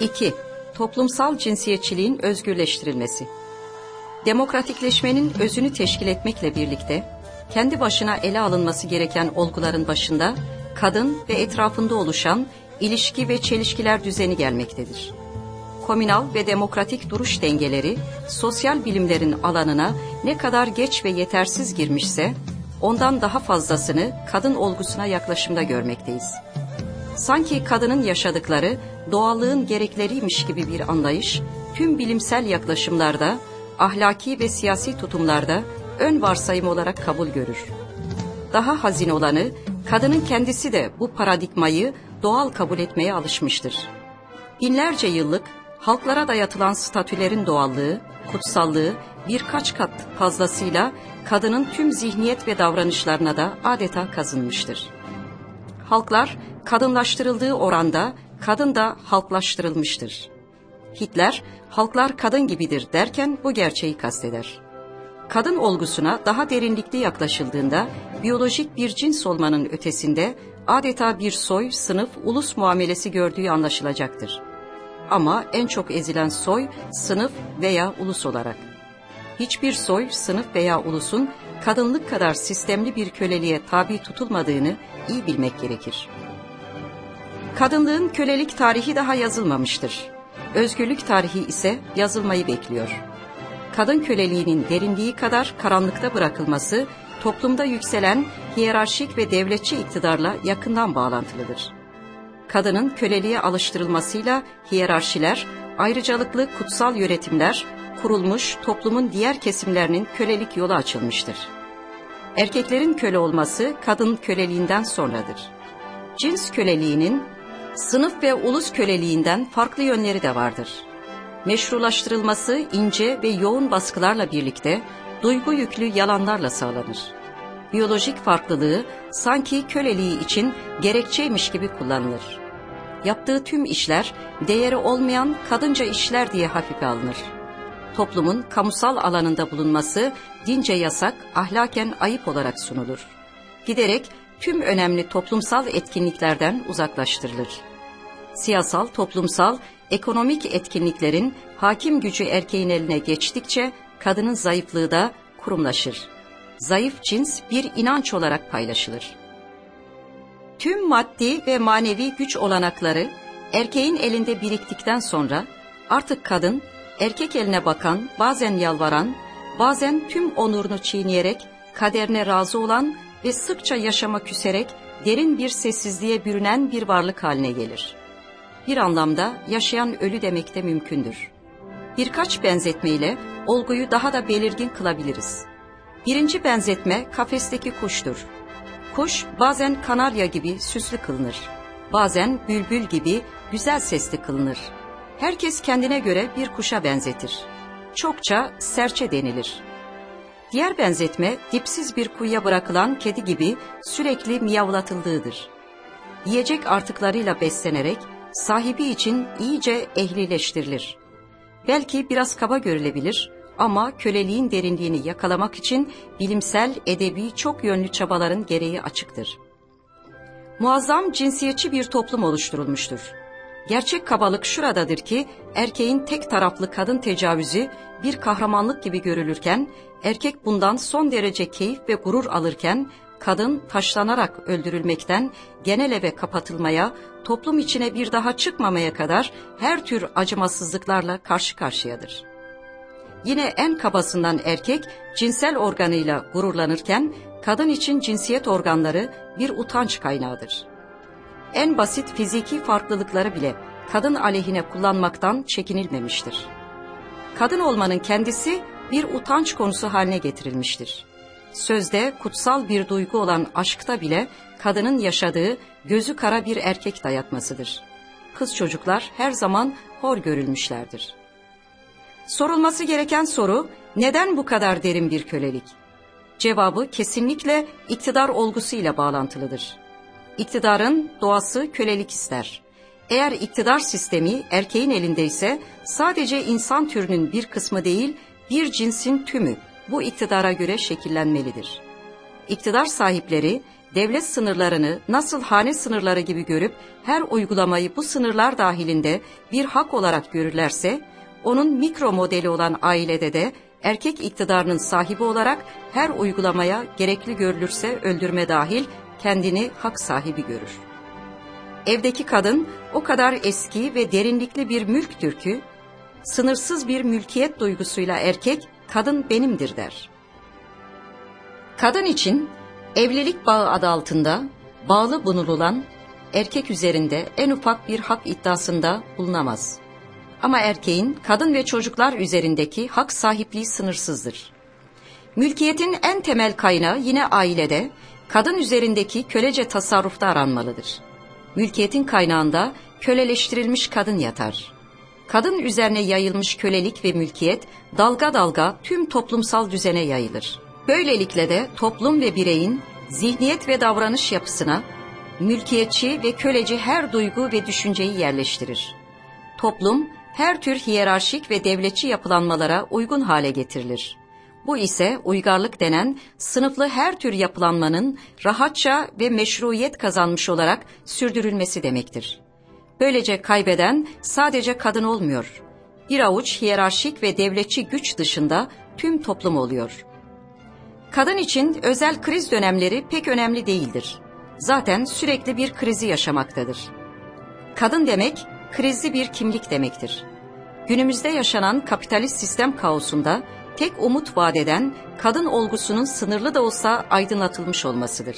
2. Toplumsal cinsiyetçiliğin özgürleştirilmesi. Demokratikleşmenin özünü teşkil etmekle birlikte kendi başına ele alınması gereken olguların başında kadın ve etrafında oluşan ilişki ve çelişkiler düzeni gelmektedir. Komünal ve demokratik duruş dengeleri sosyal bilimlerin alanına ne kadar geç ve yetersiz girmişse ondan daha fazlasını kadın olgusuna yaklaşımda görmekteyiz. Sanki kadının yaşadıkları doğallığın gerekleriymiş gibi bir anlayış tüm bilimsel yaklaşımlarda, ahlaki ve siyasi tutumlarda ön varsayım olarak kabul görür. Daha hazin olanı kadının kendisi de bu paradigmayı doğal kabul etmeye alışmıştır. Binlerce yıllık halklara dayatılan statülerin doğallığı, kutsallığı birkaç kat fazlasıyla kadının tüm zihniyet ve davranışlarına da adeta kazınmıştır. Halklar kadınlaştırıldığı oranda kadın da halklaştırılmıştır. Hitler halklar kadın gibidir derken bu gerçeği kasteder. Kadın olgusuna daha derinlikli yaklaşıldığında biyolojik bir cins olmanın ötesinde adeta bir soy, sınıf, ulus muamelesi gördüğü anlaşılacaktır. Ama en çok ezilen soy, sınıf veya ulus olarak. Hiçbir soy, sınıf veya ulusun kadınlık kadar sistemli bir köleliğe tabi tutulmadığını iyi bilmek gerekir. Kadınlığın kölelik tarihi daha yazılmamıştır. Özgürlük tarihi ise yazılmayı bekliyor. Kadın köleliğinin derinliği kadar karanlıkta bırakılması toplumda yükselen hiyerarşik ve devletçi iktidarla yakından bağlantılıdır. Kadının köleliğe alıştırılmasıyla hiyerarşiler, ayrıcalıklı kutsal yönetimler kurulmuş toplumun diğer kesimlerinin kölelik yolu açılmıştır. Erkeklerin köle olması kadın köleliğinden sonradır. Cins köleliğinin sınıf ve ulus köleliğinden farklı yönleri de vardır. Meşrulaştırılması ince ve yoğun baskılarla birlikte duygu yüklü yalanlarla sağlanır. Biyolojik farklılığı sanki köleliği için gerekçeymiş gibi kullanılır. Yaptığı tüm işler değeri olmayan kadınca işler diye hafife alınır. Toplumun kamusal alanında bulunması dince yasak, ahlaken ayıp olarak sunulur. Giderek tüm önemli toplumsal etkinliklerden uzaklaştırılır. Siyasal, toplumsal, ekonomik etkinliklerin hakim gücü erkeğin eline geçtikçe kadının zayıflığı da kurumlaşır. Zayıf cins bir inanç olarak paylaşılır. Tüm maddi ve manevi güç olanakları erkeğin elinde biriktikten sonra artık kadın erkek eline bakan, bazen yalvaran, bazen tüm onurunu çiğneyerek kaderine razı olan ve sıkça yaşama küserek derin bir sessizliğe bürünen bir varlık haline gelir. Bir anlamda yaşayan ölü demek de mümkündür. Birkaç benzetmeyle olguyu daha da belirgin kılabiliriz. Birinci benzetme kafesteki kuştur. Kuş bazen kanarya gibi süslü kılınır. Bazen bülbül gibi güzel sesli kılınır. Herkes kendine göre bir kuşa benzetir. Çokça serçe denilir. Diğer benzetme dipsiz bir kuyuya bırakılan kedi gibi sürekli miyavlatıldığıdır. Yiyecek artıklarıyla beslenerek sahibi için iyice ehlileştirilir. Belki biraz kaba görülebilir ama köleliğin derinliğini yakalamak için bilimsel, edebi çok yönlü çabaların gereği açıktır. Muazzam cinsiyetçi bir toplum oluşturulmuştur. Gerçek kabalık şuradadır ki erkeğin tek taraflı kadın tecavüzü bir kahramanlık gibi görülürken erkek bundan son derece keyif ve gurur alırken kadın taşlanarak öldürülmekten genel eve kapatılmaya, toplum içine bir daha çıkmamaya kadar her tür acımasızlıklarla karşı karşıyadır. Yine en kabasından erkek cinsel organıyla gururlanırken kadın için cinsiyet organları bir utanç kaynağıdır. En basit fiziki farklılıkları bile kadın aleyhine kullanmaktan çekinilmemiştir. Kadın olmanın kendisi bir utanç konusu haline getirilmiştir. Sözde kutsal bir duygu olan aşkta bile kadının yaşadığı gözü kara bir erkek dayatmasıdır. Kız çocuklar her zaman hor görülmüşlerdir. Sorulması gereken soru neden bu kadar derin bir kölelik? Cevabı kesinlikle iktidar olgusuyla bağlantılıdır. İktidarın doğası kölelik ister. Eğer iktidar sistemi erkeğin elindeyse sadece insan türünün bir kısmı değil bir cinsin tümü bu iktidara göre şekillenmelidir. İktidar sahipleri devlet sınırlarını nasıl hane sınırları gibi görüp her uygulamayı bu sınırlar dahilinde bir hak olarak görürlerse, onun mikro modeli olan ailede de erkek iktidarının sahibi olarak her uygulamaya gerekli görülürse öldürme dahil kendini hak sahibi görür. Evdeki kadın o kadar eski ve derinlikli bir mülktür ki, sınırsız bir mülkiyet duygusuyla erkek, kadın benimdir der. Kadın için evlilik bağı adı altında bağlı bulunulan erkek üzerinde en ufak bir hak iddiasında bulunamaz. Ama erkeğin kadın ve çocuklar üzerindeki hak sahipliği sınırsızdır. Mülkiyetin en temel kaynağı yine ailede, kadın üzerindeki kölece tasarrufta aranmalıdır. Mülkiyetin kaynağında köleleştirilmiş kadın yatar. Kadın üzerine yayılmış kölelik ve mülkiyet dalga dalga tüm toplumsal düzene yayılır. Böylelikle de toplum ve bireyin zihniyet ve davranış yapısına mülkiyetçi ve köleci her duygu ve düşünceyi yerleştirir. Toplum her tür hiyerarşik ve devletçi yapılanmalara uygun hale getirilir. Bu ise uygarlık denen sınıflı her tür yapılanmanın rahatça ve meşruiyet kazanmış olarak sürdürülmesi demektir. Böylece kaybeden sadece kadın olmuyor. Bir avuç hiyerarşik ve devletçi güç dışında tüm toplum oluyor. Kadın için özel kriz dönemleri pek önemli değildir. Zaten sürekli bir krizi yaşamaktadır. Kadın demek krizli bir kimlik demektir. Günümüzde yaşanan kapitalist sistem kaosunda tek umut vadeden kadın olgusunun sınırlı da olsa aydınlatılmış olmasıdır.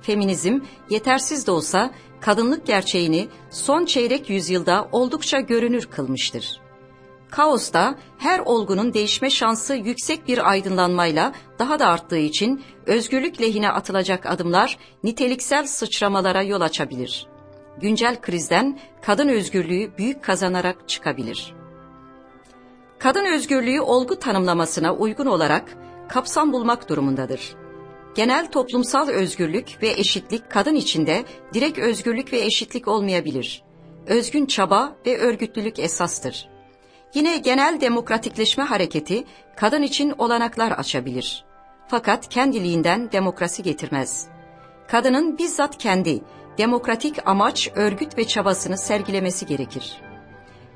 Feminizm yetersiz de olsa kadınlık gerçeğini son çeyrek yüzyılda oldukça görünür kılmıştır. Kaosta her olgunun değişme şansı yüksek bir aydınlanmayla daha da arttığı için özgürlük lehine atılacak adımlar niteliksel sıçramalara yol açabilir. Güncel krizden kadın özgürlüğü büyük kazanarak çıkabilir. Kadın özgürlüğü olgu tanımlamasına uygun olarak kapsam bulmak durumundadır. Genel toplumsal özgürlük ve eşitlik kadın içinde direkt özgürlük ve eşitlik olmayabilir. Özgün çaba ve örgütlülük esastır. Yine genel demokratikleşme hareketi kadın için olanaklar açabilir. Fakat kendiliğinden demokrasi getirmez. Kadının bizzat kendi demokratik amaç, örgüt ve çabasını sergilemesi gerekir.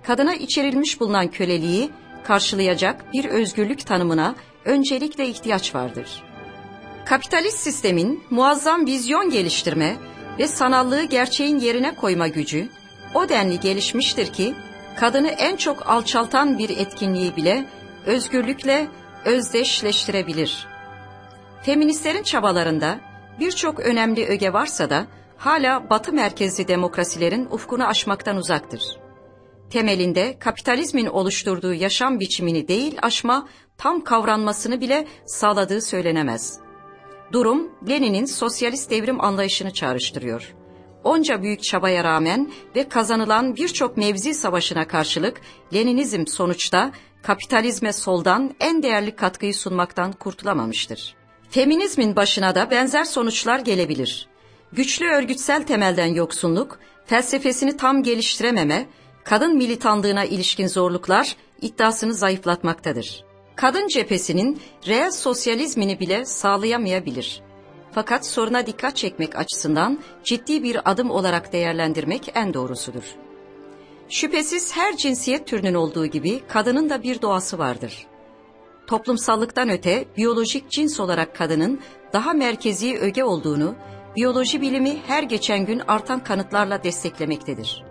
Kadına içerilmiş bulunan köleliği karşılayacak bir özgürlük tanımına öncelikle ihtiyaç vardır. Kapitalist sistemin muazzam vizyon geliştirme ve sanallığı gerçeğin yerine koyma gücü o denli gelişmiştir ki kadını en çok alçaltan bir etkinliği bile özgürlükle özdeşleştirebilir. Feministlerin çabalarında birçok önemli öge varsa da hala batı merkezli demokrasilerin ufkunu aşmaktan uzaktır. Temelinde kapitalizmin oluşturduğu yaşam biçimini değil aşma, tam kavranmasını bile sağladığı söylenemez. Durum Lenin'in sosyalist devrim anlayışını çağrıştırıyor. Onca büyük çabaya rağmen ve kazanılan birçok mevzi savaşına karşılık Leninizm sonuçta kapitalizme soldan en değerli katkıyı sunmaktan kurtulamamıştır. Feminizmin başına da benzer sonuçlar gelebilir. Güçlü örgütsel temelden yoksunluk, felsefesini tam geliştirememe, kadın militanlığına ilişkin zorluklar iddiasını zayıflatmaktadır. Kadın cephesinin reel sosyalizmini bile sağlayamayabilir. Fakat soruna dikkat çekmek açısından ciddi bir adım olarak değerlendirmek en doğrusudur. Şüphesiz her cinsiyet türünün olduğu gibi kadının da bir doğası vardır. Toplumsallıktan öte biyolojik cins olarak kadının daha merkezi öge olduğunu biyoloji bilimi her geçen gün artan kanıtlarla desteklemektedir.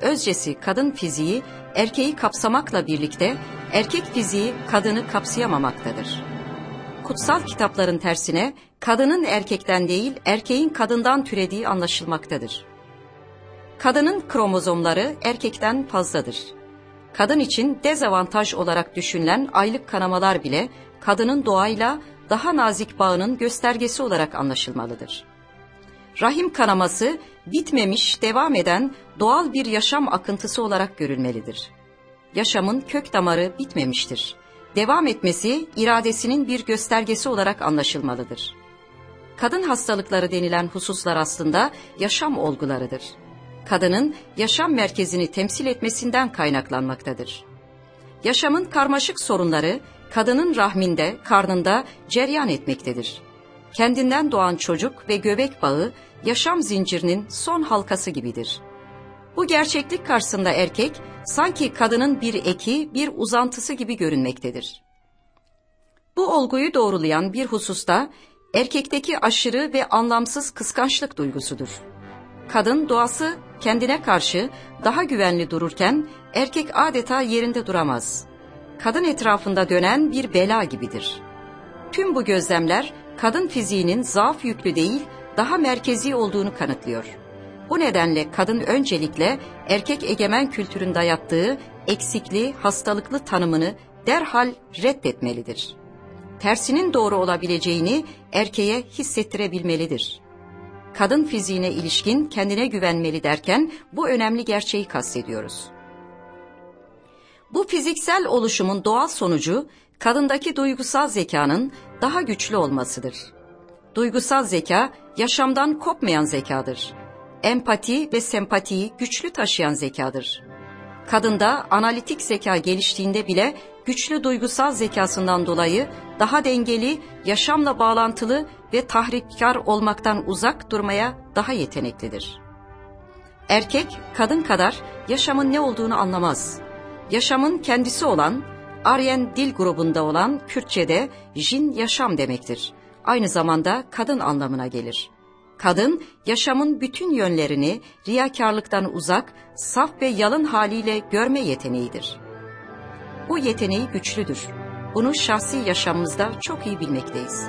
Özcesi kadın fiziği erkeği kapsamakla birlikte erkek fiziği kadını kapsayamamaktadır. Kutsal kitapların tersine kadının erkekten değil erkeğin kadından türediği anlaşılmaktadır. Kadının kromozomları erkekten fazladır. Kadın için dezavantaj olarak düşünülen aylık kanamalar bile kadının doğayla daha nazik bağının göstergesi olarak anlaşılmalıdır. Rahim kanaması bitmemiş, devam eden doğal bir yaşam akıntısı olarak görülmelidir. Yaşamın kök damarı bitmemiştir. Devam etmesi iradesinin bir göstergesi olarak anlaşılmalıdır. Kadın hastalıkları denilen hususlar aslında yaşam olgularıdır. Kadının yaşam merkezini temsil etmesinden kaynaklanmaktadır. Yaşamın karmaşık sorunları kadının rahminde, karnında ceryan etmektedir Kendinden doğan çocuk ve göbek bağı yaşam zincirinin son halkası gibidir. Bu gerçeklik karşısında erkek sanki kadının bir eki, bir uzantısı gibi görünmektedir. Bu olguyu doğrulayan bir hususta erkekteki aşırı ve anlamsız kıskançlık duygusudur. Kadın doğası kendine karşı daha güvenli dururken erkek adeta yerinde duramaz. Kadın etrafında dönen bir bela gibidir. Tüm bu gözlemler kadın fiziğinin zaaf yüklü değil, daha merkezi olduğunu kanıtlıyor. Bu nedenle kadın öncelikle erkek egemen kültürün dayattığı eksikli, hastalıklı tanımını derhal reddetmelidir. Tersinin doğru olabileceğini erkeğe hissettirebilmelidir. Kadın fiziğine ilişkin kendine güvenmeli derken bu önemli gerçeği kastediyoruz. Bu fiziksel oluşumun doğal sonucu kadındaki duygusal zekanın daha güçlü olmasıdır. Duygusal zeka yaşamdan kopmayan zekadır. Empati ve sempatiyi güçlü taşıyan zekadır. Kadında analitik zeka geliştiğinde bile güçlü duygusal zekasından dolayı daha dengeli, yaşamla bağlantılı ve tahrikkar olmaktan uzak durmaya daha yeteneklidir. Erkek kadın kadar yaşamın ne olduğunu anlamaz. Yaşamın kendisi olan, Aryen dil grubunda olan Kürtçe'de jin yaşam demektir. Aynı zamanda kadın anlamına gelir. Kadın, yaşamın bütün yönlerini riyakarlıktan uzak, saf ve yalın haliyle görme yeteneğidir. Bu yeteneği güçlüdür. Bunu şahsi yaşamımızda çok iyi bilmekteyiz.